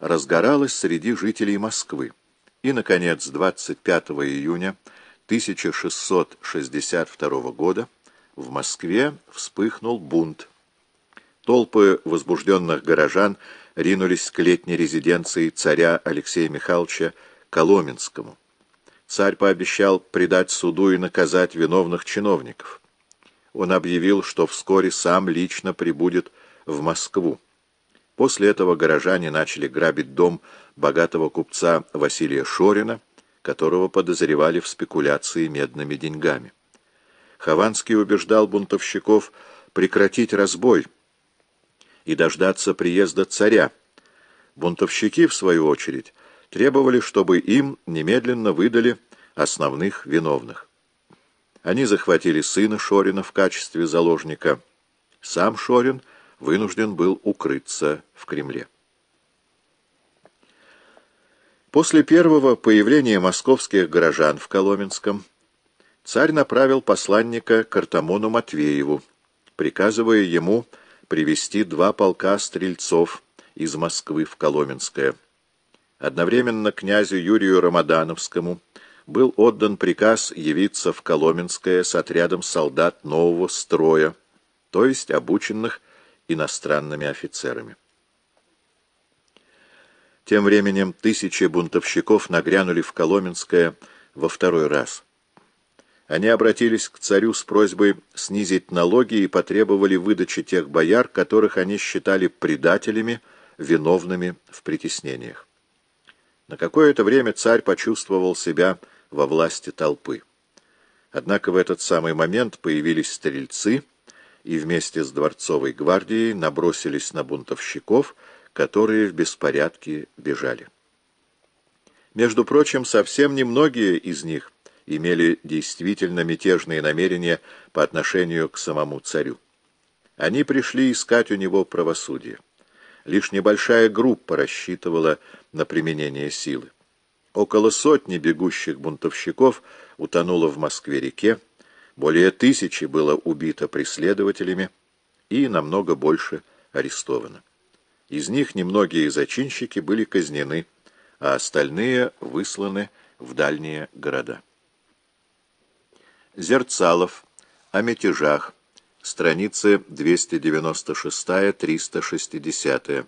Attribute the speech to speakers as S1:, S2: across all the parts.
S1: разгоралась среди жителей Москвы. И, наконец, 25 июня 1662 года в Москве вспыхнул бунт. Толпы возбужденных горожан ринулись к летней резиденции царя Алексея Михайловича Коломенскому. Царь пообещал предать суду и наказать виновных чиновников. Он объявил, что вскоре сам лично прибудет в Москву. После этого горожане начали грабить дом богатого купца Василия Шорина, которого подозревали в спекуляции медными деньгами. Хованский убеждал бунтовщиков прекратить разбой и дождаться приезда царя. Бунтовщики, в свою очередь, требовали, чтобы им немедленно выдали основных виновных. Они захватили сына Шорина в качестве заложника. Сам Шорин вынужден был укрыться в Кремле. После первого появления московских горожан в Коломенском царь направил посланника к Артамону Матвееву, приказывая ему привести два полка стрельцов из Москвы в Коломенское. Одновременно князю Юрию Рамадановскому был отдан приказ явиться в Коломенское с отрядом солдат нового строя, то есть обученных иностранными офицерами. Тем временем тысячи бунтовщиков нагрянули в Коломенское во второй раз. Они обратились к царю с просьбой снизить налоги и потребовали выдачи тех бояр, которых они считали предателями, виновными в притеснениях. На какое-то время царь почувствовал себя во власти толпы. Однако в этот самый момент появились стрельцы и вместе с дворцовой гвардией набросились на бунтовщиков, которые в беспорядке бежали. Между прочим, совсем немногие из них имели действительно мятежные намерения по отношению к самому царю. Они пришли искать у него правосудие. Лишь небольшая группа рассчитывала на применение силы. Около сотни бегущих бунтовщиков утонуло в Москве-реке, более тысячи было убито преследователями и намного больше арестовано. Из них немногие зачинщики были казнены, а остальные высланы в дальние города. Зерцалов. О мятежах. Страницы 296-360.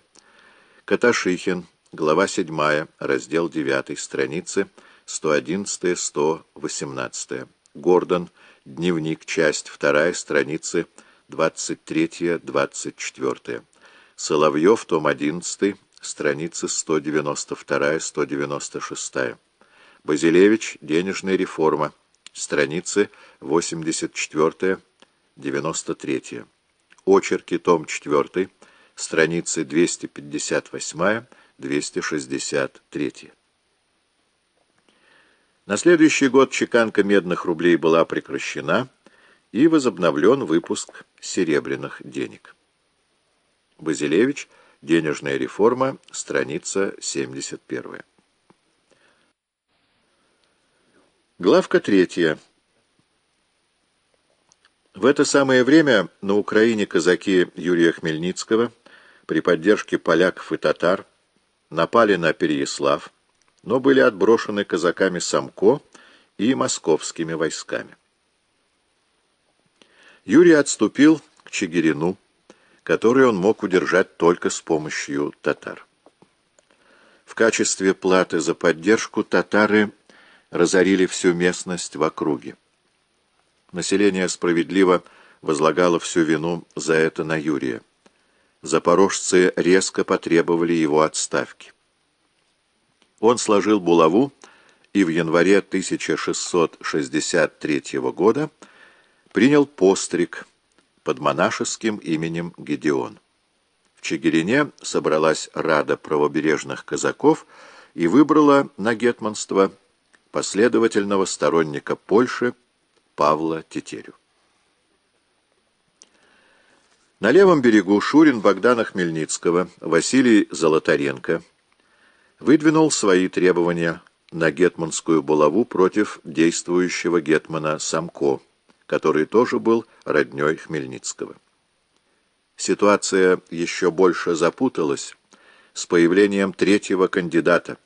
S1: Каташихин. Глава 7. Раздел 9. Страницы 111-118. Гордон. Дневник. Часть 2. Страницы 23-24. Соловьев, том 11, страницы 192-196. Базилевич, денежная реформа, страницы 84-93. Очерки, том 4, страницы 258-263. На следующий год чеканка медных рублей была прекращена и возобновлен выпуск серебряных денег. Базилевич. Денежная реформа. Страница 71. Главка третья. В это самое время на Украине казаки Юрия Хмельницкого при поддержке поляков и татар напали на Переяслав, но были отброшены казаками Самко и московскими войсками. Юрий отступил к Чигирину, который он мог удержать только с помощью татар. В качестве платы за поддержку татары разорили всю местность в округе. Население справедливо возлагало всю вину за это на Юрия. Запорожцы резко потребовали его отставки. Он сложил булаву и в январе 1663 года принял постриг под монашеским именем Гедеон. В Чигирине собралась рада правобережных казаков и выбрала на гетманство последовательного сторонника Польши Павла Тетерю. На левом берегу Шурин Богдана Хмельницкого, Василий Золотаренко выдвинул свои требования на гетманскую булаву против действующего гетмана Самко который тоже был роднёй Хмельницкого. Ситуация еще больше запуталась, с появлением третьего кандидата,